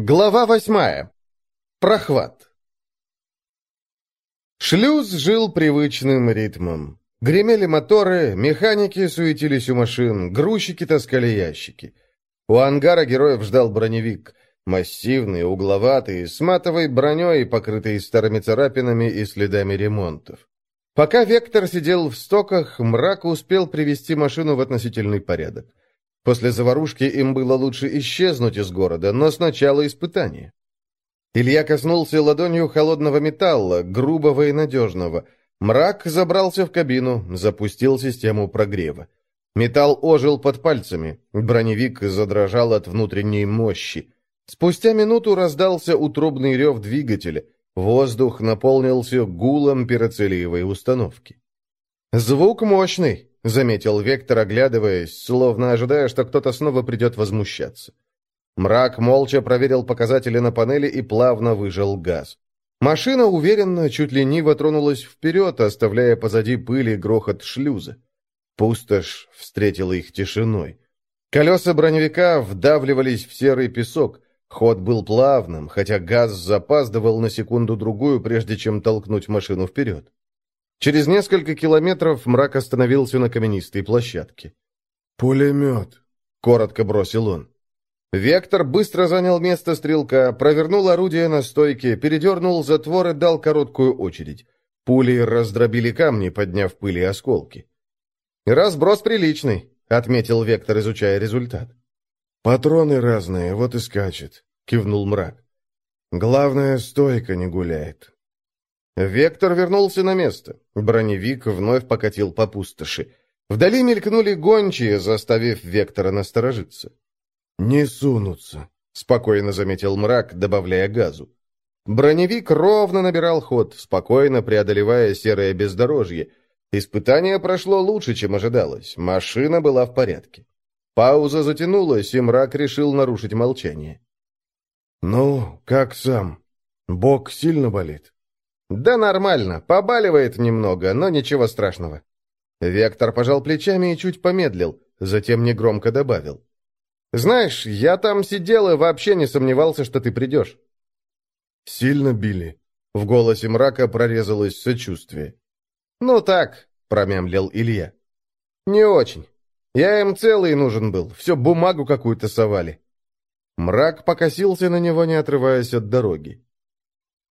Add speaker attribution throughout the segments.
Speaker 1: Глава восьмая. Прохват. Шлюз жил привычным ритмом. Гремели моторы, механики суетились у машин, грузчики таскали ящики. У ангара героев ждал броневик. Массивный, угловатый, с матовой броней, покрытый старыми царапинами и следами ремонтов. Пока Вектор сидел в стоках, мрак успел привести машину в относительный порядок. После заварушки им было лучше исчезнуть из города, но сначала испытание. Илья коснулся ладонью холодного металла, грубого и надежного. Мрак забрался в кабину, запустил систему прогрева. Металл ожил под пальцами, броневик задрожал от внутренней мощи. Спустя минуту раздался утробный рев двигателя. Воздух наполнился гулом пироцелиевой установки. Звук мощный, — заметил Вектор, оглядываясь, словно ожидая, что кто-то снова придет возмущаться. Мрак молча проверил показатели на панели и плавно выжал газ. Машина уверенно, чуть лениво тронулась вперед, оставляя позади пыли грохот шлюза. Пустошь встретила их тишиной. Колеса броневика вдавливались в серый песок. Ход был плавным, хотя газ запаздывал на секунду-другую, прежде чем толкнуть машину вперед. Через несколько километров мрак остановился на каменистой площадке.
Speaker 2: «Пулемет», — коротко бросил он.
Speaker 1: Вектор быстро занял место стрелка, провернул орудие на стойке, передернул затвор и дал короткую очередь. Пули раздробили камни, подняв пыли и осколки. «Разброс приличный», — отметил Вектор, изучая результат.
Speaker 2: «Патроны разные, вот и скачет», — кивнул мрак. «Главное, стойка не гуляет».
Speaker 1: Вектор вернулся на место. Броневик вновь покатил по пустоши. Вдали мелькнули гончие, заставив Вектора насторожиться.
Speaker 2: «Не сунутся», — спокойно заметил мрак, добавляя газу.
Speaker 1: Броневик ровно набирал ход, спокойно преодолевая серое бездорожье. Испытание прошло лучше, чем ожидалось. Машина была в порядке. Пауза затянулась, и мрак решил нарушить молчание.
Speaker 2: «Ну, как сам? Бок сильно болит?»
Speaker 1: «Да нормально, побаливает немного, но ничего страшного». Вектор пожал плечами и чуть помедлил, затем негромко добавил. «Знаешь, я там сидел и вообще не сомневался, что ты придешь».
Speaker 2: «Сильно били?» В голосе мрака прорезалось сочувствие.
Speaker 1: «Ну так», — промямлил Илья. «Не очень. Я им целый нужен был, все бумагу какую-то совали». Мрак покосился на него, не отрываясь от дороги.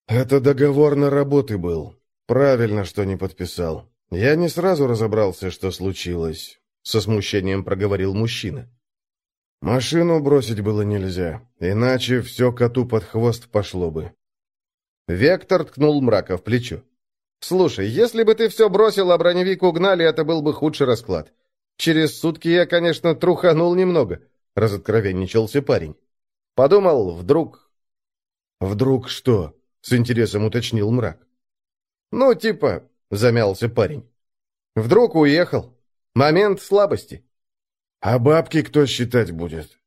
Speaker 2: «Это договор на работы был. Правильно, что не подписал. Я не сразу разобрался, что случилось», — со смущением проговорил мужчина. «Машину бросить было нельзя, иначе все коту под хвост пошло бы».
Speaker 1: Вектор ткнул мрака в плечо. «Слушай, если бы ты все бросил, а броневик угнали, это был бы худший расклад. Через сутки я, конечно, труханул немного», — разоткровенничался парень. «Подумал, вдруг...»
Speaker 2: «Вдруг что?» С интересом уточнил мрак.
Speaker 1: «Ну, типа...» — замялся парень. «Вдруг уехал. Момент слабости».
Speaker 2: «А бабки кто считать будет?»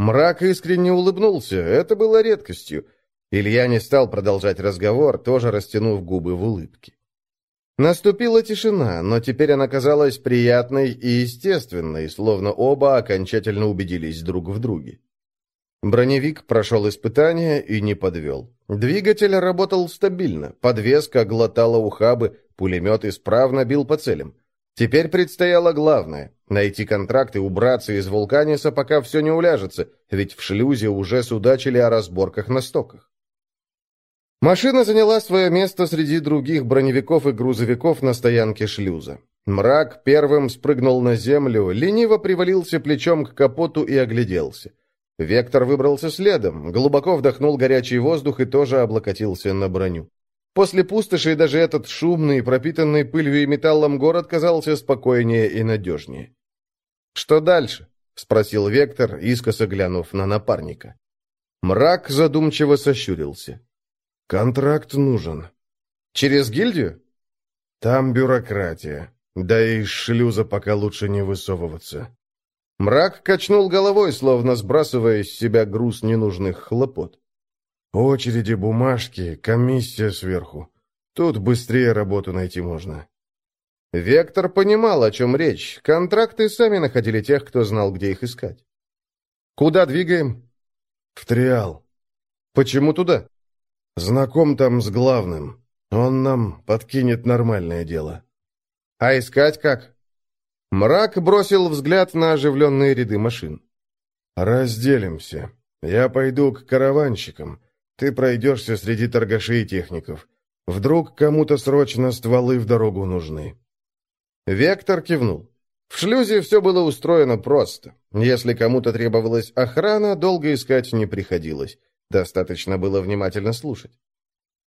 Speaker 1: Мрак искренне улыбнулся. Это было редкостью. Илья не стал продолжать разговор, тоже растянув губы в улыбке. Наступила тишина, но теперь она казалась приятной и естественной, словно оба окончательно убедились друг в друге. Броневик прошел испытание и не подвел. Двигатель работал стабильно, подвеска глотала ухабы, пулемет исправно бил по целям. Теперь предстояло главное — найти контракт и убраться из Вулканиса, пока все не уляжется, ведь в шлюзе уже судачили о разборках на стоках. Машина заняла свое место среди других броневиков и грузовиков на стоянке шлюза. Мрак первым спрыгнул на землю, лениво привалился плечом к капоту и огляделся. Вектор выбрался следом, глубоко вдохнул горячий воздух и тоже облокотился на броню. После пустоши даже этот шумный, пропитанный пылью и металлом город казался спокойнее и надежнее. «Что дальше?» — спросил Вектор, искоса глянув на напарника. Мрак задумчиво сощурился.
Speaker 2: «Контракт нужен».
Speaker 1: «Через гильдию?»
Speaker 2: «Там бюрократия. Да и из шлюза пока лучше не высовываться».
Speaker 1: Мрак качнул головой, словно сбрасывая с себя груз ненужных хлопот.
Speaker 2: «Очереди, бумажки, комиссия сверху. Тут быстрее работу найти можно».
Speaker 1: Вектор понимал, о чем речь. Контракты сами находили тех, кто знал, где их искать. «Куда двигаем?»
Speaker 2: «В Триал».
Speaker 1: Почему туда?
Speaker 2: Знаком там с главным. Он нам подкинет нормальное дело.
Speaker 1: А искать как? Мрак бросил взгляд на оживленные ряды машин.
Speaker 2: «Разделимся. Я пойду к караванщикам. Ты пройдешься среди торгашей и техников. Вдруг кому-то срочно стволы в дорогу нужны».
Speaker 1: Вектор кивнул. В шлюзе все было устроено просто. Если кому-то требовалась охрана, долго искать не приходилось. Достаточно было внимательно слушать.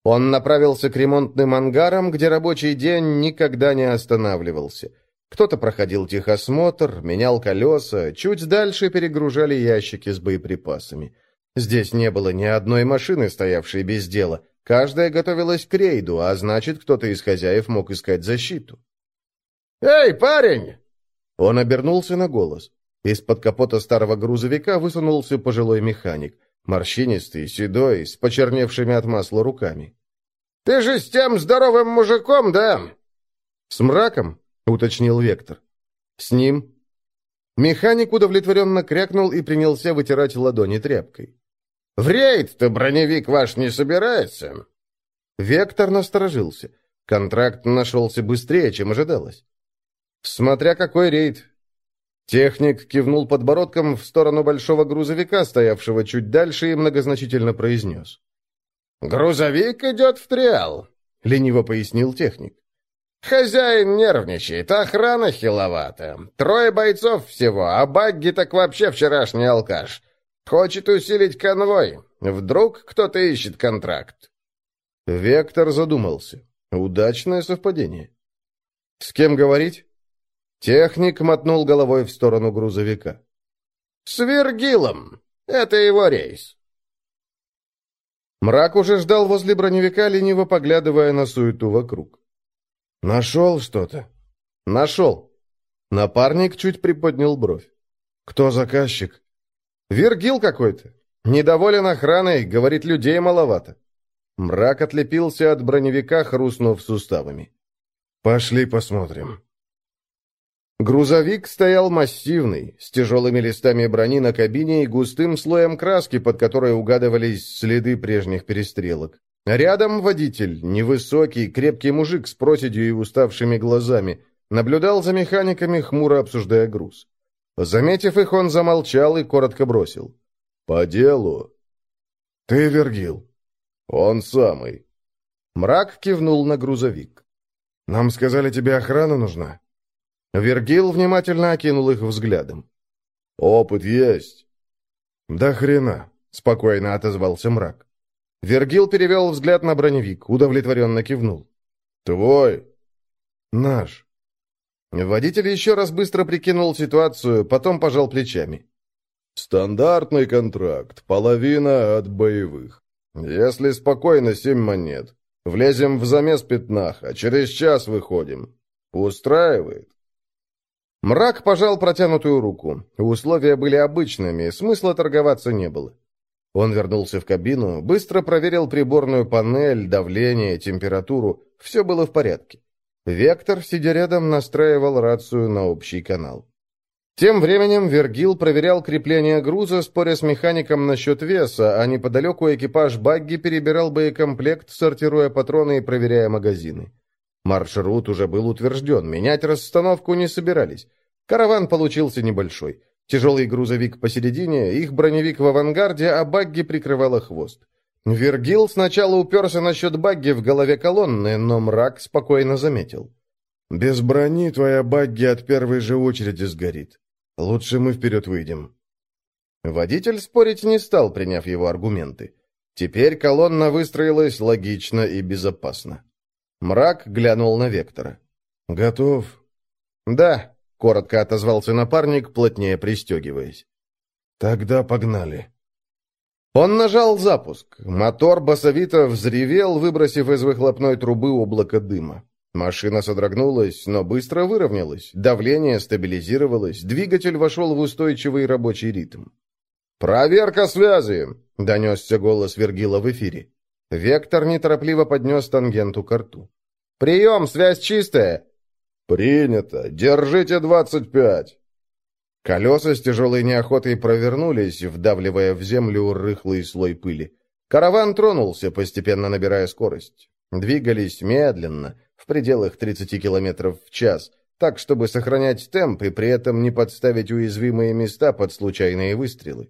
Speaker 1: Он направился к ремонтным ангарам, где рабочий день никогда не останавливался. Кто-то проходил техосмотр, менял колеса, чуть дальше перегружали ящики с боеприпасами. Здесь не было ни одной машины, стоявшей без дела. Каждая готовилась к рейду, а значит, кто-то из хозяев мог искать защиту. «Эй, парень!» Он обернулся на голос. Из-под капота старого грузовика высунулся пожилой механик, морщинистый, седой, с почерневшими от масла руками. «Ты же с тем здоровым мужиком, да?» «С мраком?» — уточнил Вектор. «С ним». Механик удовлетворенно крякнул и принялся вытирать ладони тряпкой. «В рейд-то броневик ваш не собирается?» Вектор насторожился. Контракт нашелся быстрее, чем ожидалось. «Смотря какой рейд». Техник кивнул подбородком в сторону большого грузовика, стоявшего чуть дальше, и многозначительно произнес. «Грузовик идет в триал», — лениво пояснил техник. «Хозяин нервничает, охрана хиловата. Трое бойцов всего, а Багги так вообще вчерашний алкаш. Хочет усилить конвой. Вдруг кто-то ищет контракт». Вектор задумался. Удачное совпадение. «С кем говорить?» Техник мотнул головой в сторону грузовика. «С Вергилом. Это его рейс». Мрак уже ждал возле броневика, лениво поглядывая на суету вокруг.
Speaker 2: «Нашел что-то?»
Speaker 1: «Нашел». Напарник чуть приподнял бровь.
Speaker 2: «Кто заказчик?»
Speaker 1: «Вергил какой-то. Недоволен охраной, говорит, людей маловато». Мрак отлепился от броневика, хрустнув суставами.
Speaker 2: «Пошли посмотрим».
Speaker 1: Грузовик стоял массивный, с тяжелыми листами брони на кабине и густым слоем краски, под которой угадывались следы прежних перестрелок. Рядом водитель, невысокий, крепкий мужик с проседью и уставшими глазами, наблюдал за механиками, хмуро обсуждая груз. Заметив их, он замолчал и коротко бросил. «По делу».
Speaker 2: «Ты Вергил?»
Speaker 1: «Он самый». Мрак кивнул на грузовик.
Speaker 2: «Нам сказали, тебе охрана нужна?»
Speaker 1: Вергил внимательно окинул их взглядом. «Опыт есть».
Speaker 2: «Да хрена», — спокойно отозвался мрак.
Speaker 1: Вергил перевел взгляд на броневик, удовлетворенно кивнул.
Speaker 2: «Твой?»
Speaker 1: «Наш». Водитель еще раз быстро прикинул ситуацию, потом пожал плечами.
Speaker 2: «Стандартный контракт, половина от боевых. Если спокойно, семь монет. Влезем в замес пятнах, а через час выходим. Устраивает?»
Speaker 1: Мрак пожал протянутую руку. Условия были обычными, смысла торговаться не было. Он вернулся в кабину, быстро проверил приборную панель, давление, температуру. Все было в порядке. Вектор, сидя рядом, настраивал рацию на общий канал. Тем временем Вергил проверял крепление груза, споря с механиком насчет веса, а неподалеку экипаж багги перебирал боекомплект, сортируя патроны и проверяя магазины. Маршрут уже был утвержден, менять расстановку не собирались. Караван получился небольшой. Тяжелый грузовик посередине, их броневик в авангарде, а багги прикрывала хвост. Вергил сначала уперся насчет багги в голове колонны, но мрак спокойно заметил.
Speaker 2: «Без брони твоя багги от первой же очереди сгорит. Лучше мы вперед выйдем».
Speaker 1: Водитель спорить не стал, приняв его аргументы. Теперь колонна выстроилась логично и безопасно. Мрак глянул на Вектора.
Speaker 2: «Готов?»
Speaker 1: «Да», — коротко отозвался напарник, плотнее пристегиваясь.
Speaker 2: «Тогда погнали».
Speaker 1: Он нажал запуск. Мотор басовито взревел, выбросив из выхлопной трубы облако дыма. Машина содрогнулась, но быстро выровнялась. Давление стабилизировалось, двигатель вошел в устойчивый рабочий ритм. «Проверка связи!» — донесся голос Вергила в эфире. Вектор неторопливо поднес тангенту к рту. «Прием, связь чистая!»
Speaker 2: «Принято! Держите двадцать пять!»
Speaker 1: Колеса с тяжелой неохотой провернулись, вдавливая в землю рыхлый слой пыли. Караван тронулся, постепенно набирая скорость. Двигались медленно, в пределах 30 км в час, так, чтобы сохранять темп и при этом не подставить уязвимые места под случайные выстрелы.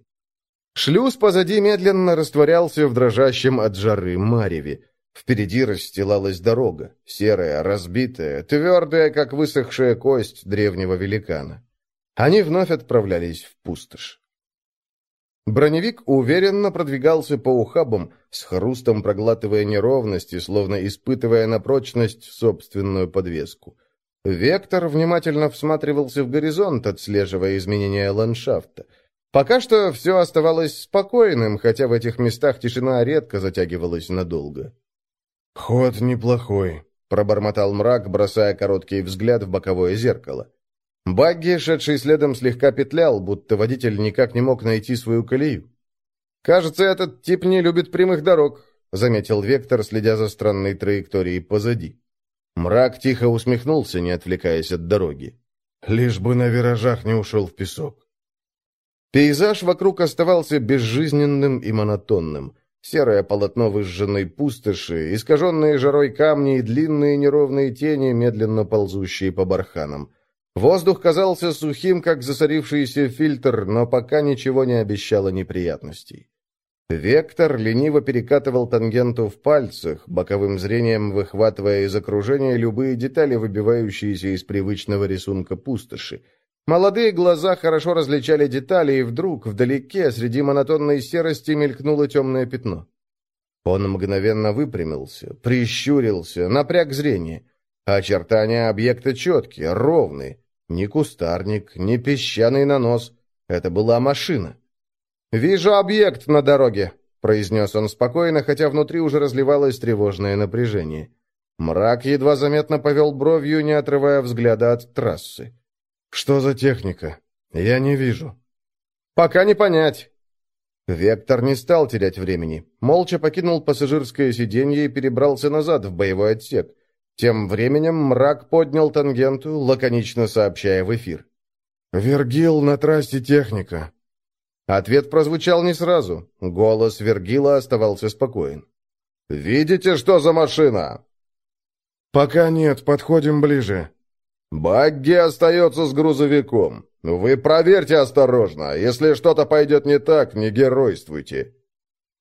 Speaker 1: Шлюз позади медленно растворялся в дрожащем от жары мареве. Впереди расстилалась дорога, серая, разбитая, твердая, как высохшая кость древнего великана. Они вновь отправлялись в пустошь. Броневик уверенно продвигался по ухабам, с хрустом проглатывая неровности, словно испытывая на прочность собственную подвеску. Вектор внимательно всматривался в горизонт, отслеживая изменения ландшафта. Пока что все оставалось спокойным, хотя в этих местах тишина редко затягивалась надолго.
Speaker 2: «Ход неплохой», — пробормотал мрак, бросая короткий взгляд в боковое зеркало.
Speaker 1: Багги, шедший следом, слегка петлял, будто водитель никак не мог найти свою колею. «Кажется, этот тип не любит прямых дорог», — заметил Вектор, следя за странной траекторией позади. Мрак тихо усмехнулся, не отвлекаясь от дороги.
Speaker 2: «Лишь бы на виражах не ушел в песок».
Speaker 1: Пейзаж вокруг оставался безжизненным и монотонным. Серое полотно выжженной пустоши, искаженные жарой камни и длинные неровные тени, медленно ползущие по барханам. Воздух казался сухим, как засорившийся фильтр, но пока ничего не обещало неприятностей. Вектор лениво перекатывал тангенту в пальцах, боковым зрением выхватывая из окружения любые детали, выбивающиеся из привычного рисунка пустоши. Молодые глаза хорошо различали детали, и вдруг, вдалеке, среди монотонной серости, мелькнуло темное пятно. Он мгновенно выпрямился, прищурился, напряг зрение. Очертания объекта четкие, ровные. Ни кустарник, ни песчаный нанос. Это была машина. «Вижу объект на дороге», — произнес он спокойно, хотя внутри уже разливалось тревожное напряжение. Мрак едва заметно повел бровью, не отрывая взгляда от трассы.
Speaker 2: «Что за техника? Я не вижу».
Speaker 1: «Пока не понять». Вектор не стал терять времени. Молча покинул пассажирское сиденье и перебрался назад в боевой отсек. Тем временем мрак поднял тангенту, лаконично сообщая в эфир.
Speaker 2: «Вергил, на трассе техника».
Speaker 1: Ответ прозвучал не сразу. Голос Вергила оставался спокоен. «Видите, что за машина?»
Speaker 2: «Пока нет, подходим ближе».
Speaker 1: «Багги остается с грузовиком. Вы проверьте осторожно. Если что-то пойдет не так, не геройствуйте».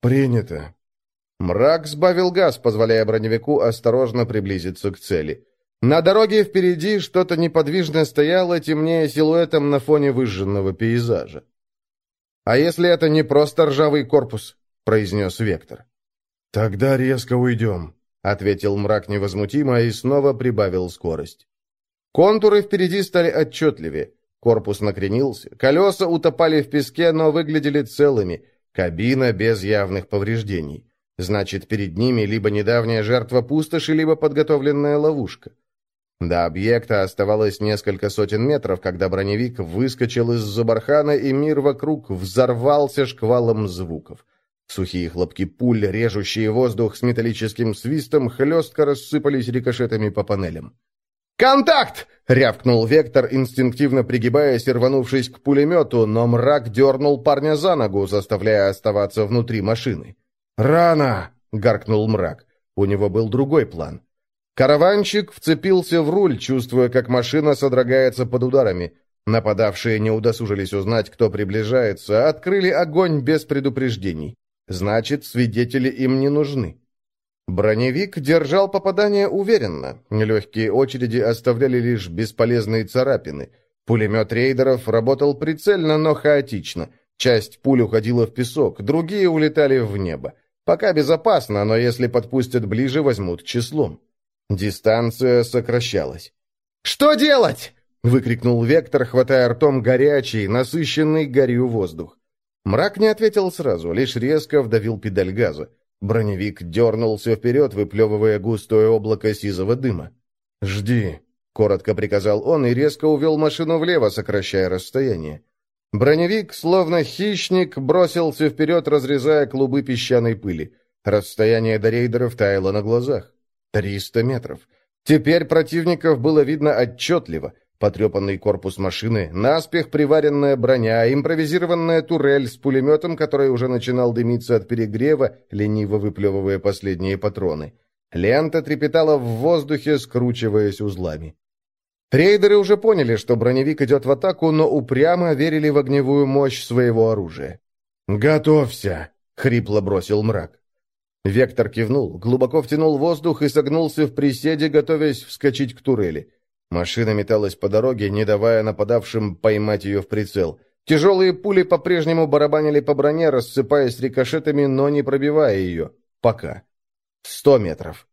Speaker 2: «Принято».
Speaker 1: Мрак сбавил газ, позволяя броневику осторожно приблизиться к цели. На дороге впереди что-то неподвижно стояло, темнее силуэтом на фоне выжженного пейзажа. «А если это не просто ржавый корпус?» — произнес Вектор.
Speaker 2: «Тогда резко уйдем», — ответил мрак невозмутимо и снова прибавил скорость.
Speaker 1: Контуры впереди стали отчетливее. Корпус накренился, колеса утопали в песке, но выглядели целыми, кабина без явных повреждений. Значит, перед ними либо недавняя жертва пустоши, либо подготовленная ловушка. До объекта оставалось несколько сотен метров, когда броневик выскочил из-за бархана, и мир вокруг взорвался шквалом звуков. Сухие хлопки пуль, режущие воздух с металлическим свистом, хлестко рассыпались рикошетами по панелям. «Контакт!» — рявкнул Вектор, инстинктивно пригибаясь и рванувшись к пулемету, но мрак дернул парня за ногу, заставляя оставаться внутри машины.
Speaker 2: «Рано!»
Speaker 1: — гаркнул мрак. У него был другой план. Караванщик вцепился в руль, чувствуя, как машина содрогается под ударами. Нападавшие не удосужились узнать, кто приближается, открыли огонь без предупреждений. Значит, свидетели им не нужны. Броневик держал попадание уверенно. Легкие очереди оставляли лишь бесполезные царапины. Пулемет рейдеров работал прицельно, но хаотично. Часть пуль уходила в песок, другие улетали в небо. Пока безопасно, но если подпустят ближе, возьмут числом. Дистанция сокращалась. «Что делать?» — выкрикнул Вектор, хватая ртом горячий, насыщенный горью воздух. Мрак не ответил сразу, лишь резко вдавил педаль газа. Броневик дернулся вперед, выплевывая густое облако сизого дыма. «Жди», — коротко приказал он и резко увел машину влево, сокращая расстояние. Броневик, словно хищник, бросился вперед, разрезая клубы песчаной пыли. Расстояние до рейдеров таяло на глазах. Триста метров. Теперь противников было видно отчетливо. Потрепанный корпус машины, наспех приваренная броня, импровизированная турель с пулеметом, который уже начинал дымиться от перегрева, лениво выплевывая последние патроны. Лента трепетала в воздухе, скручиваясь узлами. Рейдеры уже поняли, что броневик идет в атаку, но упрямо верили в огневую мощь своего оружия.
Speaker 2: «Готовься!»
Speaker 1: — хрипло бросил мрак. Вектор кивнул, глубоко втянул воздух и согнулся в приседе, готовясь вскочить к турели. Машина металась по дороге, не давая нападавшим поймать ее в прицел. Тяжелые пули по-прежнему барабанили по броне, рассыпаясь рикошетами, но не пробивая ее. Пока. Сто метров.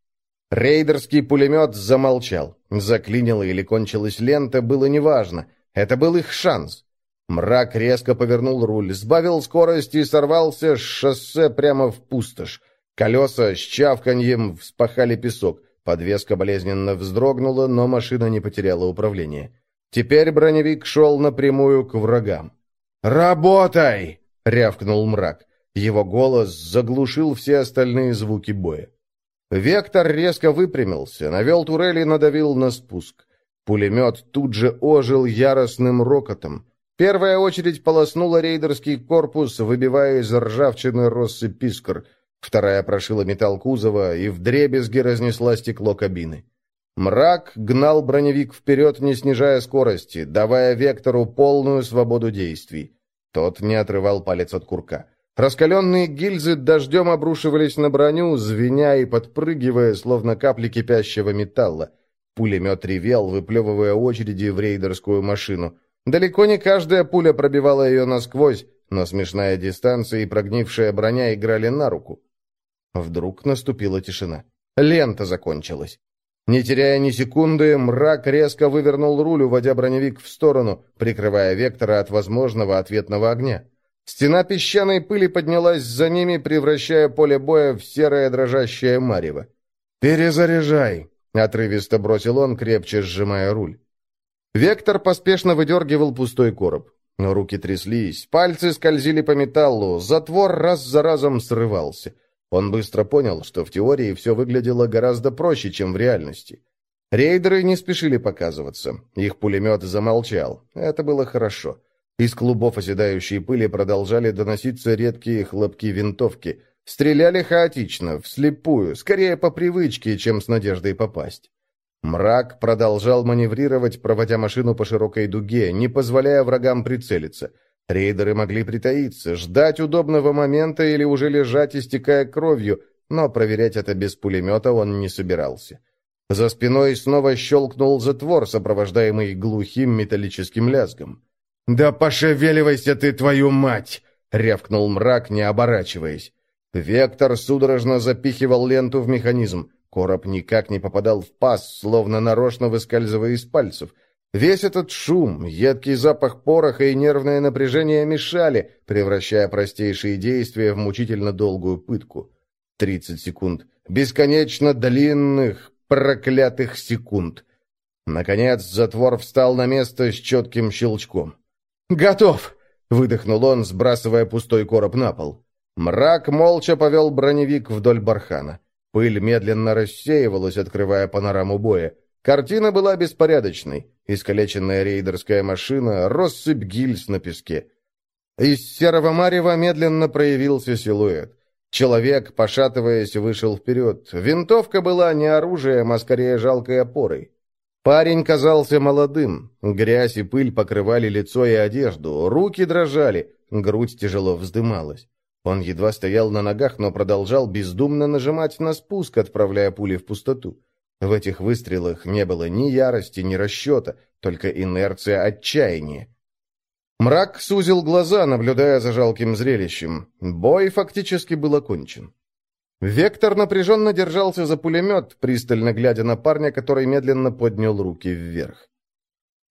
Speaker 1: Рейдерский пулемет замолчал. Заклинила или кончилась лента, было неважно. Это был их шанс. Мрак резко повернул руль, сбавил скорость и сорвался с шоссе прямо в пустошь. Колеса с чавканьем вспахали песок. Подвеска болезненно вздрогнула, но машина не потеряла управление. Теперь броневик шел напрямую к врагам. «Работай!» — рявкнул мрак. Его голос заглушил все остальные звуки боя. Вектор резко выпрямился, навел турель и надавил на спуск. Пулемет тут же ожил яростным рокотом. Первая очередь полоснула рейдерский корпус, выбивая из ржавчины россыпь искр — Вторая прошила металл кузова и вдребезги разнесла стекло кабины. Мрак гнал броневик вперед, не снижая скорости, давая вектору полную свободу действий. Тот не отрывал палец от курка. Раскаленные гильзы дождем обрушивались на броню, звеня и подпрыгивая, словно капли кипящего металла. Пулемет ревел, выплевывая очереди в рейдерскую машину. Далеко не каждая пуля пробивала ее насквозь, но смешная дистанция и прогнившая броня играли на руку. Вдруг наступила тишина. Лента закончилась. Не теряя ни секунды, мрак резко вывернул руль, уводя броневик в сторону, прикрывая вектора от возможного ответного огня. Стена песчаной пыли поднялась за ними, превращая поле боя в серое дрожащее марево. «Перезаряжай!» — отрывисто бросил он, крепче сжимая руль. Вектор поспешно выдергивал пустой короб. Руки тряслись, пальцы скользили по металлу, затвор раз за разом срывался. Он быстро понял, что в теории все выглядело гораздо проще, чем в реальности. Рейдеры не спешили показываться. Их пулемет замолчал. Это было хорошо. Из клубов оседающей пыли продолжали доноситься редкие хлопки винтовки. Стреляли хаотично, вслепую, скорее по привычке, чем с надеждой попасть. Мрак продолжал маневрировать, проводя машину по широкой дуге, не позволяя врагам прицелиться – Рейдеры могли притаиться, ждать удобного момента или уже лежать, истекая кровью, но проверять это без пулемета он не собирался. За спиной снова щелкнул затвор, сопровождаемый глухим металлическим лязгом. «Да пошевеливайся ты, твою мать!» — рявкнул мрак, не оборачиваясь. Вектор судорожно запихивал ленту в механизм. Короб никак не попадал в паз, словно нарочно выскальзывая из пальцев. Весь этот шум, едкий запах пороха и нервное напряжение мешали, превращая простейшие действия в мучительно долгую пытку. Тридцать секунд. Бесконечно длинных, проклятых секунд. Наконец затвор встал на место с четким щелчком. «Готов!» — выдохнул он, сбрасывая пустой короб на пол. Мрак молча повел броневик вдоль бархана. Пыль медленно рассеивалась, открывая панораму боя. Картина была беспорядочной. Искалеченная рейдерская машина, россыпь гильз на песке. Из серого марева медленно проявился силуэт. Человек, пошатываясь, вышел вперед. Винтовка была не оружием, а скорее жалкой опорой. Парень казался молодым. Грязь и пыль покрывали лицо и одежду. Руки дрожали, грудь тяжело вздымалась. Он едва стоял на ногах, но продолжал бездумно нажимать на спуск, отправляя пули в пустоту. В этих выстрелах не было ни ярости, ни расчета, только инерция отчаяния. Мрак сузил глаза, наблюдая за жалким зрелищем. Бой фактически был окончен. Вектор напряженно держался за пулемет, пристально глядя на парня, который медленно поднял руки вверх.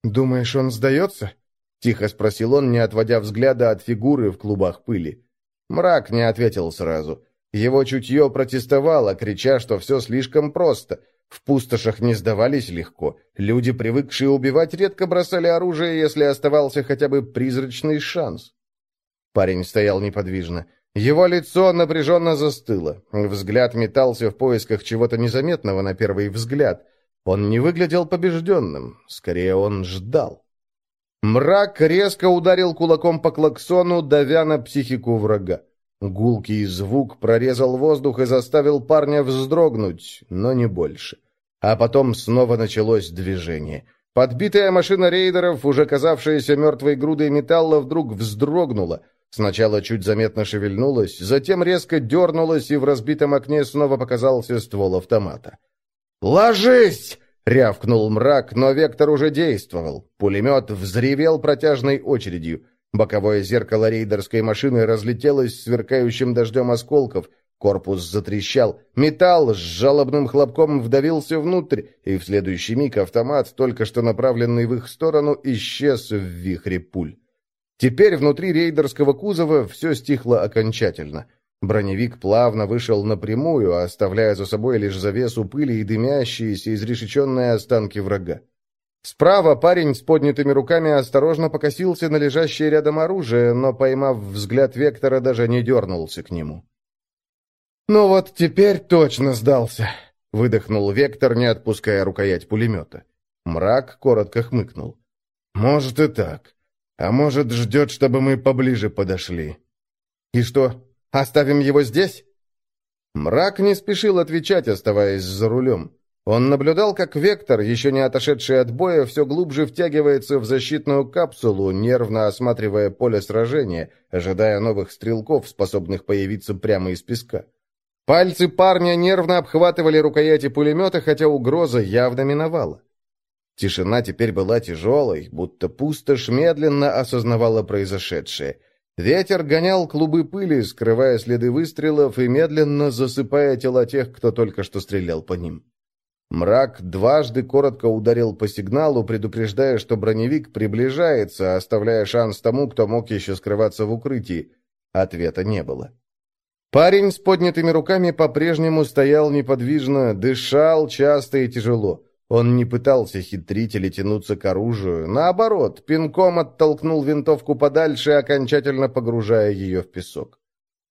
Speaker 1: «Думаешь, он сдается?» — тихо спросил он, не отводя взгляда от фигуры в клубах пыли. Мрак не ответил сразу. Его чутье протестовало, крича, что все слишком просто — в пустошах не сдавались легко. Люди, привыкшие убивать, редко бросали оружие, если оставался хотя бы призрачный шанс. Парень стоял неподвижно. Его лицо напряженно застыло. Взгляд метался в поисках чего-то незаметного на первый взгляд. Он не выглядел побежденным, скорее он ждал. Мрак резко ударил кулаком по клаксону, давя на психику врага. Гулкий звук прорезал воздух и заставил парня вздрогнуть, но не больше. А потом снова началось движение. Подбитая машина рейдеров, уже казавшаяся мертвой грудой металла, вдруг вздрогнула. Сначала чуть заметно шевельнулась, затем резко дернулась, и в разбитом окне снова показался ствол автомата. «Ложись!» — рявкнул мрак, но вектор уже действовал. Пулемет взревел протяжной очередью. Боковое зеркало рейдерской машины разлетелось сверкающим дождем осколков. Корпус затрещал. Металл с жалобным хлопком вдавился внутрь, и в следующий миг автомат, только что направленный в их сторону, исчез в вихре пуль. Теперь внутри рейдерского кузова все стихло окончательно. Броневик плавно вышел напрямую, оставляя за собой лишь завесу пыли и дымящиеся, изрешеченные останки врага. Справа парень с поднятыми руками осторожно покосился на лежащее рядом оружие, но, поймав взгляд Вектора, даже не дернулся к нему. «Ну вот теперь точно сдался», — выдохнул Вектор, не отпуская рукоять пулемета. Мрак коротко хмыкнул. «Может и так. А может, ждет, чтобы мы поближе подошли». «И что, Оставим его здесь?» Мрак не спешил отвечать, оставаясь за рулем. Он наблюдал, как Вектор, еще не отошедший от боя, все глубже втягивается в защитную капсулу, нервно осматривая поле сражения, ожидая новых стрелков, способных появиться прямо из песка. Пальцы парня нервно обхватывали рукояти пулемета, хотя угроза явно миновала. Тишина теперь была тяжелой, будто пустошь медленно осознавала произошедшее — Ветер гонял клубы пыли, скрывая следы выстрелов и медленно засыпая тела тех, кто только что стрелял по ним. Мрак дважды коротко ударил по сигналу, предупреждая, что броневик приближается, оставляя шанс тому, кто мог еще скрываться в укрытии. Ответа не было. Парень с поднятыми руками по-прежнему стоял неподвижно, дышал часто и тяжело. Он не пытался хитрить или тянуться к оружию. Наоборот, пинком оттолкнул винтовку подальше, окончательно погружая ее в песок.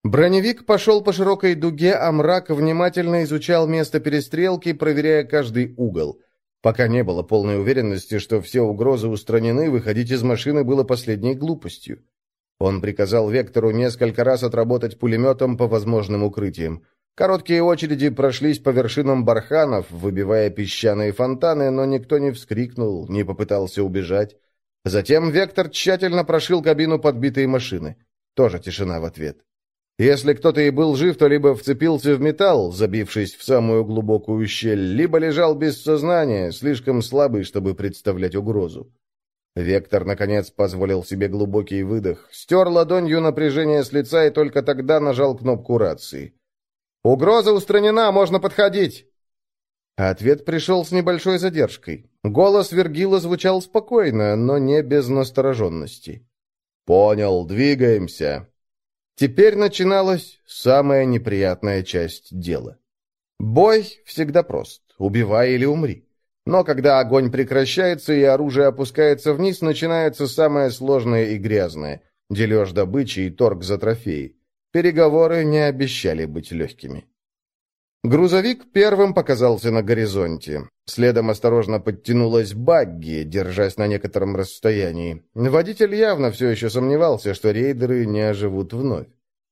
Speaker 1: Броневик пошел по широкой дуге, а мрак внимательно изучал место перестрелки, проверяя каждый угол. Пока не было полной уверенности, что все угрозы устранены, выходить из машины было последней глупостью. Он приказал Вектору несколько раз отработать пулеметом по возможным укрытиям. Короткие очереди прошлись по вершинам барханов, выбивая песчаные фонтаны, но никто не вскрикнул, не попытался убежать. Затем Вектор тщательно прошил кабину подбитой машины. Тоже тишина в ответ. Если кто-то и был жив, то либо вцепился в металл, забившись в самую глубокую щель, либо лежал без сознания, слишком слабый, чтобы представлять угрозу. Вектор, наконец, позволил себе глубокий выдох, стер ладонью напряжение с лица и только тогда нажал кнопку рации. «Угроза устранена, можно подходить!» Ответ пришел с небольшой задержкой. Голос Вергила звучал спокойно, но не без настороженности. «Понял, двигаемся!» Теперь начиналась самая неприятная часть дела. Бой всегда прост. Убивай или умри. Но когда огонь прекращается и оружие опускается вниз, начинается самое сложное и грязное – дележ добычи и торг за трофеи. Переговоры не обещали быть легкими. Грузовик первым показался на горизонте. Следом осторожно подтянулась багги, держась на некотором расстоянии. Водитель явно все еще сомневался, что рейдеры не оживут вновь.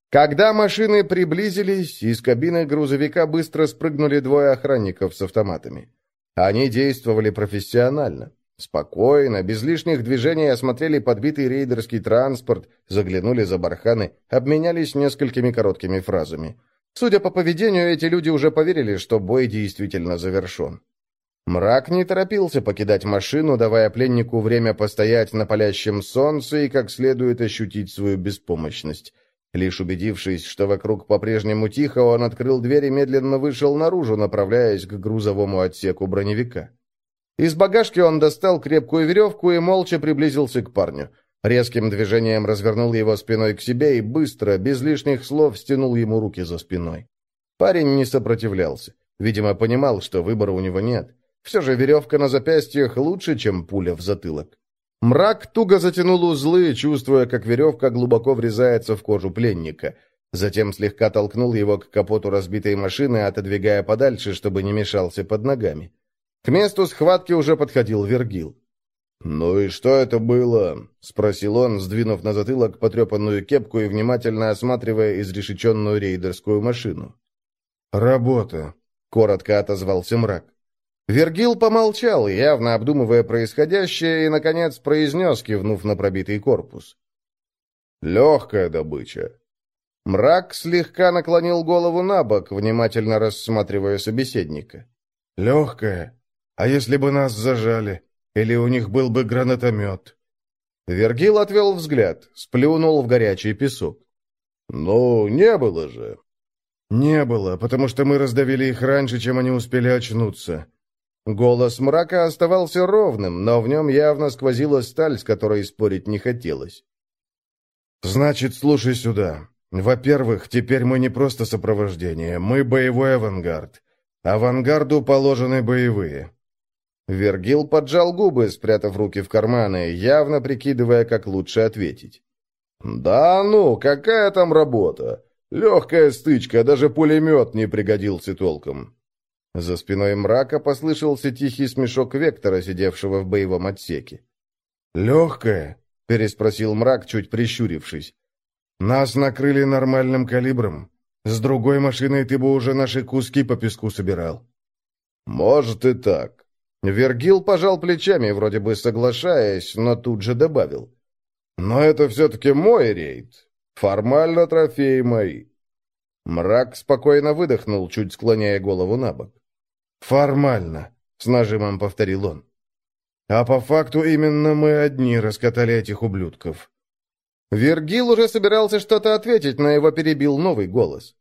Speaker 1: Когда машины приблизились, из кабины грузовика быстро спрыгнули двое охранников с автоматами. Они действовали профессионально. Спокойно, без лишних движений осмотрели подбитый рейдерский транспорт, заглянули за барханы, обменялись несколькими короткими фразами. Судя по поведению, эти люди уже поверили, что бой действительно завершен. Мрак не торопился покидать машину, давая пленнику время постоять на палящем солнце и как следует ощутить свою беспомощность. Лишь убедившись, что вокруг по-прежнему тихо, он открыл дверь и медленно вышел наружу, направляясь к грузовому отсеку броневика. Из багажки он достал крепкую веревку и молча приблизился к парню. Резким движением развернул его спиной к себе и быстро, без лишних слов, стянул ему руки за спиной. Парень не сопротивлялся. Видимо, понимал, что выбора у него нет. Все же веревка на запястьях лучше, чем пуля в затылок. Мрак туго затянул узлы, чувствуя, как веревка глубоко врезается в кожу пленника. Затем слегка толкнул его к капоту разбитой машины, отодвигая подальше, чтобы не мешался под ногами. К месту схватки уже подходил Вергил. «Ну и что это было?» — спросил он, сдвинув на затылок потрепанную кепку и внимательно осматривая изрешеченную рейдерскую машину.
Speaker 2: «Работа», — коротко отозвался мрак.
Speaker 1: Вергил помолчал, явно обдумывая происходящее, и, наконец, произнес, кивнув на пробитый корпус. «Легкая добыча». Мрак слегка наклонил голову на бок, внимательно рассматривая собеседника.
Speaker 2: «Легкая? А если бы нас зажали?» Или у них был бы гранатомет?»
Speaker 1: Вергил отвел взгляд, сплюнул в горячий песок. «Ну, не было же».
Speaker 2: «Не было, потому что мы раздавили их раньше, чем они успели очнуться».
Speaker 1: Голос мрака оставался ровным, но в нем явно сквозила сталь, с которой спорить не хотелось.
Speaker 2: «Значит, слушай сюда. Во-первых, теперь мы не просто сопровождение, мы боевой авангард. Авангарду положены боевые.
Speaker 1: Вергил поджал губы, спрятав руки в карманы, явно прикидывая, как лучше ответить. «Да ну, какая там работа? Легкая стычка, даже пулемет не пригодился толком». За спиной мрака послышался тихий смешок Вектора, сидевшего в боевом отсеке.
Speaker 2: «Легкая?» — переспросил мрак, чуть прищурившись. «Нас накрыли нормальным калибром. С другой машиной ты бы уже наши куски по песку собирал».
Speaker 1: «Может и так. Вергил пожал плечами, вроде бы соглашаясь, но тут же добавил. «Но это все-таки мой рейд. Формально трофеи мои». Мрак спокойно выдохнул, чуть склоняя голову на бок.
Speaker 2: «Формально», — с нажимом повторил он. «А по факту именно мы одни раскатали этих ублюдков».
Speaker 1: Вергил уже собирался что-то ответить, но его перебил новый голос.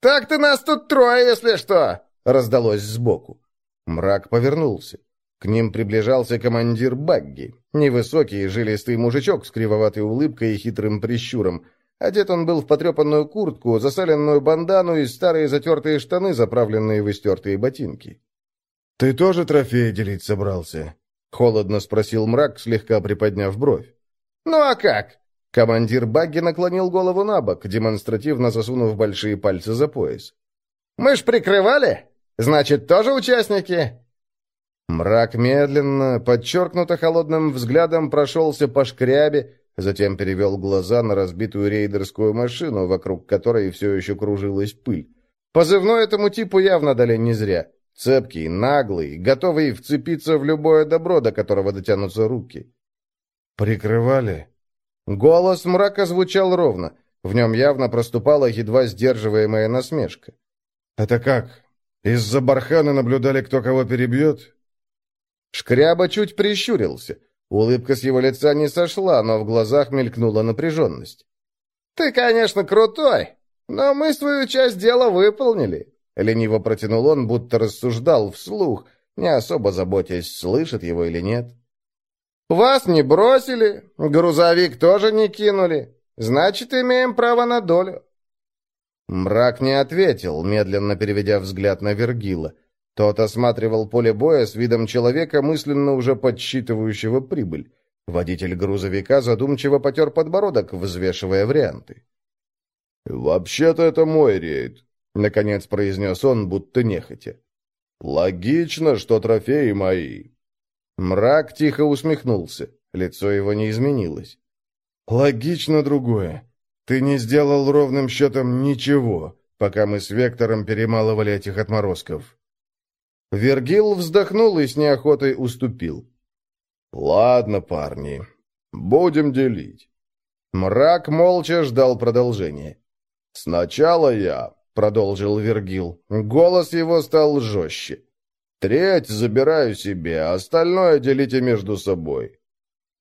Speaker 1: «Так-то нас тут трое, если что!» — раздалось сбоку. Мрак повернулся. К ним приближался командир Багги, невысокий жилистый мужичок с кривоватой улыбкой и хитрым прищуром. Одет он был в потрепанную куртку, засаленную бандану и старые затертые штаны, заправленные в истертые ботинки.
Speaker 2: «Ты тоже трофеи делить собрался?» — холодно спросил мрак, слегка приподняв бровь.
Speaker 1: «Ну а как?» Командир Багги наклонил голову на бок, демонстративно засунув большие пальцы за пояс. «Мы ж прикрывали? Значит, тоже участники?» Мрак медленно, подчеркнуто холодным взглядом прошелся по шкрябе, затем перевел глаза на разбитую рейдерскую машину, вокруг которой все еще кружилась пыль. Позывной этому типу явно дали не зря. Цепкий, наглый, готовый вцепиться в любое добро, до которого дотянутся руки.
Speaker 2: «Прикрывали?»
Speaker 1: Голос мрака звучал ровно. В нем явно проступала едва сдерживаемая насмешка.
Speaker 2: «Это как? Из-за бархана наблюдали, кто кого перебьет?»
Speaker 1: Шкряба чуть прищурился. Улыбка с его лица не сошла, но в глазах мелькнула напряженность. «Ты, конечно, крутой, но мы свою часть дела выполнили», — лениво протянул он, будто рассуждал вслух, не особо заботясь, слышит его или нет. «Вас не бросили, грузовик тоже не кинули, значит, имеем право на долю». Мрак не ответил, медленно переведя взгляд на Вергила. Тот осматривал поле боя с видом человека, мысленно уже подсчитывающего прибыль. Водитель грузовика задумчиво потер подбородок, взвешивая варианты. «Вообще-то это мой рейд», — наконец произнес он, будто нехотя. «Логично, что трофеи мои». Мрак тихо усмехнулся. Лицо его не изменилось.
Speaker 2: «Логично другое. Ты не сделал ровным счетом ничего, пока мы с Вектором перемалывали этих отморозков».
Speaker 1: Вергил вздохнул и с неохотой уступил. «Ладно, парни, будем делить». Мрак молча ждал продолжения. «Сначала я», — продолжил Вергил. Голос его стал жестче. «Треть забираю себе, а остальное делите между собой».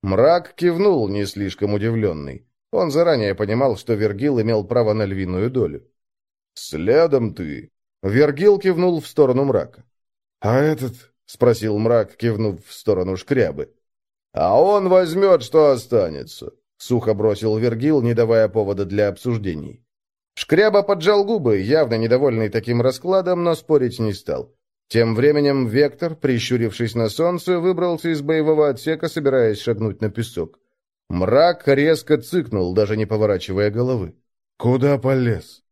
Speaker 1: Мрак кивнул, не слишком удивленный. Он заранее понимал, что Вергил имел право на львиную долю. «Следом ты». Вергил кивнул в сторону мрака.
Speaker 2: «А этот?» — спросил мрак, кивнув в сторону шкрябы.
Speaker 1: «А он возьмет, что останется», — сухо бросил Вергил, не давая повода для обсуждений. Шкряба поджал губы, явно недовольный таким раскладом, но спорить не стал. Тем временем Вектор, прищурившись на солнце, выбрался из боевого отсека, собираясь шагнуть на песок. Мрак резко цыкнул, даже не поворачивая головы.
Speaker 2: «Куда полез?»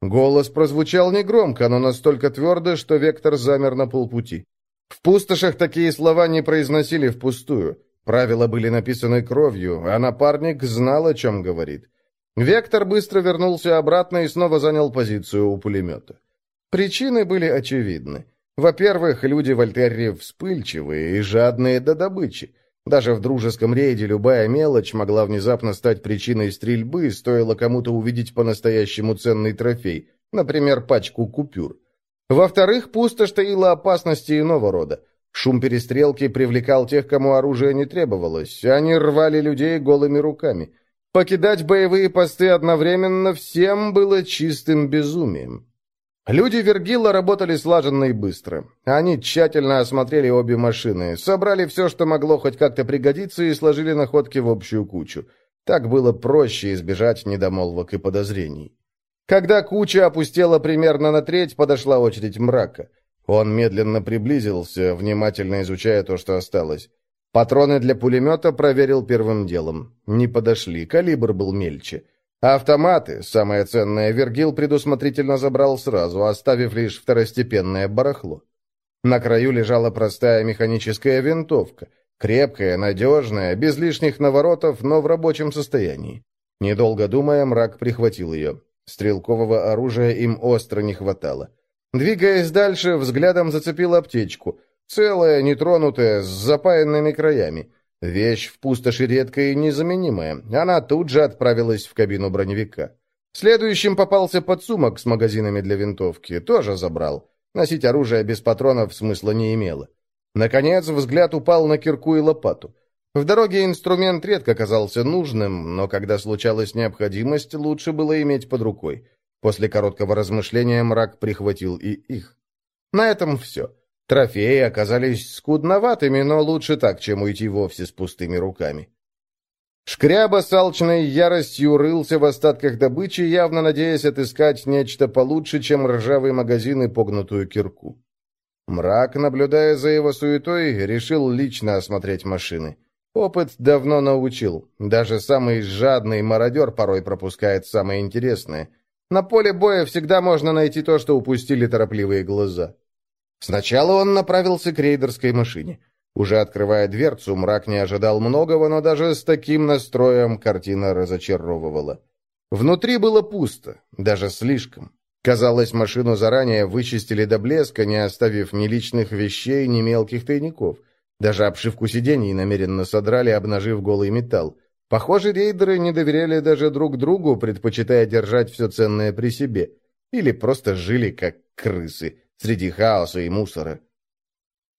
Speaker 1: Голос прозвучал негромко, но настолько твердо, что Вектор замер на полпути. В пустошах такие слова не произносили впустую. Правила были написаны кровью, а напарник знал, о чем говорит. Вектор быстро вернулся обратно и снова занял позицию у пулемета. Причины были очевидны. Во-первых, люди в Альтерре вспыльчивые и жадные до добычи. Даже в дружеском рейде любая мелочь могла внезапно стать причиной стрельбы, стоило кому-то увидеть по-настоящему ценный трофей, например, пачку купюр. Во-вторых, пустошь таила опасности иного рода. Шум перестрелки привлекал тех, кому оружие не требовалось. Они рвали людей голыми руками. Покидать боевые посты одновременно всем было чистым безумием. Люди Вергила работали слаженно и быстро. Они тщательно осмотрели обе машины, собрали все, что могло хоть как-то пригодиться, и сложили находки в общую кучу. Так было проще избежать недомолвок и подозрений. Когда куча опустела примерно на треть, подошла очередь мрака. Он медленно приблизился, внимательно изучая то, что осталось. Патроны для пулемета проверил первым делом. Не подошли, калибр был мельче. Автоматы, самое ценное, Вергил предусмотрительно забрал сразу, оставив лишь второстепенное барахло. На краю лежала простая механическая винтовка. Крепкая, надежная, без лишних наворотов, но в рабочем состоянии. Недолго думая, мрак прихватил ее. Стрелкового оружия им остро не хватало. Двигаясь дальше, взглядом зацепил аптечку. Целая, нетронутая, с запаянными краями. Вещь в пустоши редкая и незаменимая. Она тут же отправилась в кабину броневика. Следующим попался подсумок с магазинами для винтовки. Тоже забрал. Носить оружие без патронов смысла не имело. Наконец, взгляд упал на кирку и лопату. В дороге инструмент редко казался нужным, но когда случалась необходимость, лучше было иметь под рукой. После короткого размышления мрак прихватил и их. На этом все. Трофеи оказались скудноватыми, но лучше так, чем уйти вовсе с пустыми руками. Шкряба с алчной яростью рылся в остатках добычи, явно надеясь отыскать нечто получше, чем ржавый магазин и погнутую кирку. Мрак, наблюдая за его суетой, решил лично осмотреть машины. Опыт давно научил. Даже самый жадный мародер порой пропускает самое интересное. На поле боя всегда можно найти то, что упустили торопливые глаза. Сначала он направился к рейдерской машине. Уже открывая дверцу, мрак не ожидал многого, но даже с таким настроем картина разочаровывала. Внутри было пусто, даже слишком. Казалось, машину заранее вычистили до блеска, не оставив ни личных вещей, ни мелких тайников. Даже обшивку сидений намеренно содрали, обнажив голый металл. Похоже, рейдеры не доверяли даже друг другу, предпочитая держать все ценное при себе. Или просто жили как крысы, среди хаоса и мусора.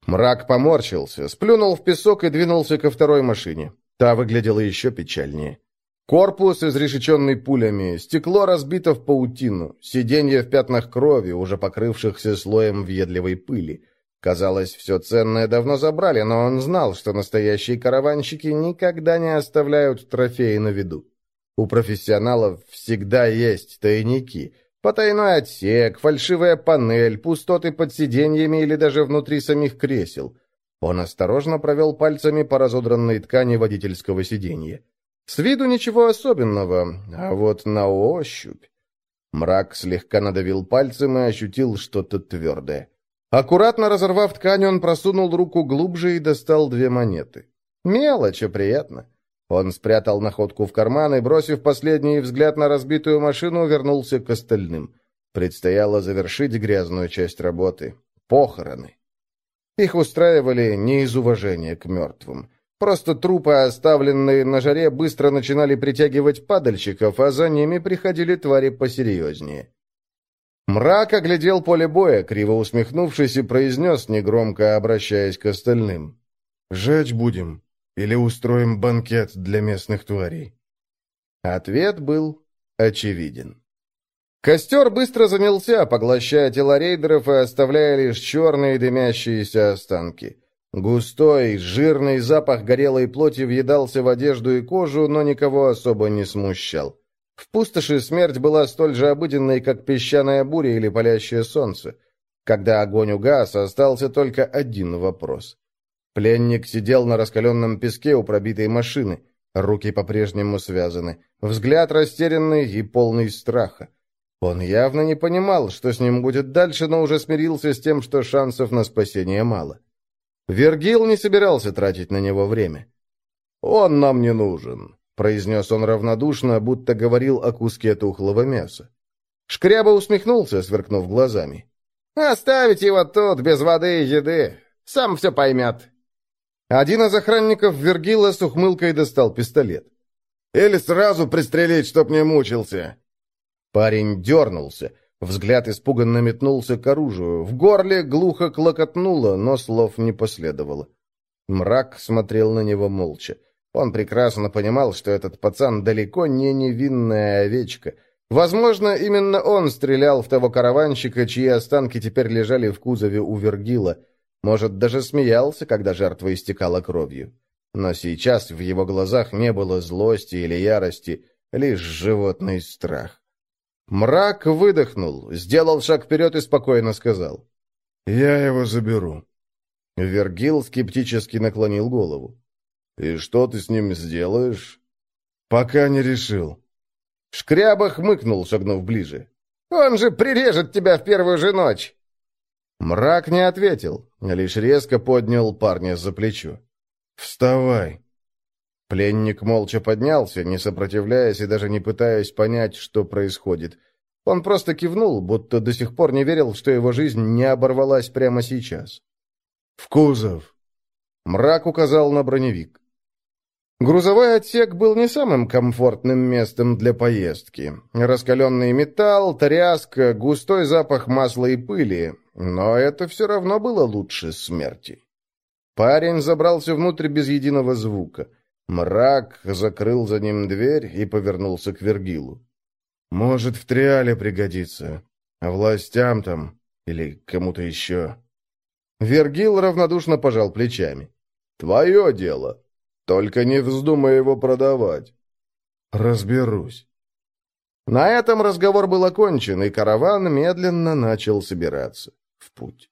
Speaker 1: Мрак поморщился, сплюнул в песок и двинулся ко второй машине. Та выглядела еще печальнее. Корпус, изрешеченный пулями, стекло разбито в паутину, сиденье в пятнах крови, уже покрывшихся слоем въедливой пыли. Казалось, все ценное давно забрали, но он знал, что настоящие караванщики никогда не оставляют трофеи на виду. У профессионалов всегда есть тайники. Потайной отсек, фальшивая панель, пустоты под сиденьями или даже внутри самих кресел. Он осторожно провел пальцами по разодранной ткани водительского сиденья. С виду ничего особенного, а вот на ощупь... Мрак слегка надавил пальцем и ощутил что-то твердое. Аккуратно разорвав ткань, он просунул руку глубже и достал две монеты. Мелочь, а приятно. Он спрятал находку в карман и, бросив последний взгляд на разбитую машину, вернулся к остальным. Предстояло завершить грязную часть работы — похороны. Их устраивали не из уважения к мертвым. Просто трупы, оставленные на жаре, быстро начинали притягивать падальщиков, а за ними приходили твари посерьезнее. Мрак оглядел поле боя, криво усмехнувшись, и произнес, негромко обращаясь к остальным. «Жечь будем? Или устроим банкет для местных тварей?» Ответ был очевиден. Костер быстро занялся, поглощая тела рейдеров и оставляя лишь черные дымящиеся останки. Густой, жирный запах горелой плоти въедался в одежду и кожу, но никого особо не смущал. В пустоши смерть была столь же обыденной, как песчаная буря или палящее солнце. Когда огонь угас, остался только один вопрос. Пленник сидел на раскаленном песке у пробитой машины, руки по-прежнему связаны, взгляд растерянный и полный страха. Он явно не понимал, что с ним будет дальше, но уже смирился с тем, что шансов на спасение мало. Вергил не собирался тратить на него время. «Он нам не нужен», — произнес он равнодушно, будто говорил о куске тухлого мяса. Шкряба усмехнулся, сверкнув глазами. «Оставить его тут, без воды и еды. Сам все поймет». Один из охранников Вергила с ухмылкой достал пистолет.
Speaker 2: «Или сразу пристрелить, чтоб не мучился!»
Speaker 1: Парень дернулся. Взгляд испуганно метнулся к оружию. В горле глухо клокотнуло, но слов не последовало. Мрак смотрел на него молча. Он прекрасно понимал, что этот пацан далеко не невинная овечка. Возможно, именно он стрелял в того караванщика, чьи останки теперь лежали в кузове у Вергила. Может, даже смеялся, когда жертва истекала кровью. Но сейчас в его глазах не было злости или ярости, лишь животный страх. Мрак выдохнул, сделал шаг вперед и спокойно сказал.
Speaker 2: «Я его заберу».
Speaker 1: Вергил скептически наклонил голову.
Speaker 2: «И что ты с ним сделаешь?»
Speaker 1: «Пока не решил». Шкряба хмыкнул, шагнув ближе. «Он же прирежет тебя в первую же ночь!» Мрак не ответил, лишь резко поднял парня за плечо. «Вставай!» Пленник молча поднялся, не сопротивляясь и даже не пытаясь понять, что происходит. Он просто кивнул, будто до сих пор не верил, что его жизнь не оборвалась прямо сейчас.
Speaker 2: «В кузов!»
Speaker 1: Мрак указал на броневик. Грузовой отсек был не самым комфортным местом для поездки. Раскаленный металл, тряска, густой запах масла и пыли, но это все равно было лучше смерти. Парень забрался внутрь без единого звука. Мрак закрыл за ним дверь и повернулся к Вергилу. «Может, в Триале пригодится. Властям там или кому-то еще». Вергил равнодушно пожал плечами. «Твое дело. Только не вздумай его продавать».
Speaker 2: «Разберусь».
Speaker 1: На этом разговор был окончен, и караван медленно начал собираться в путь.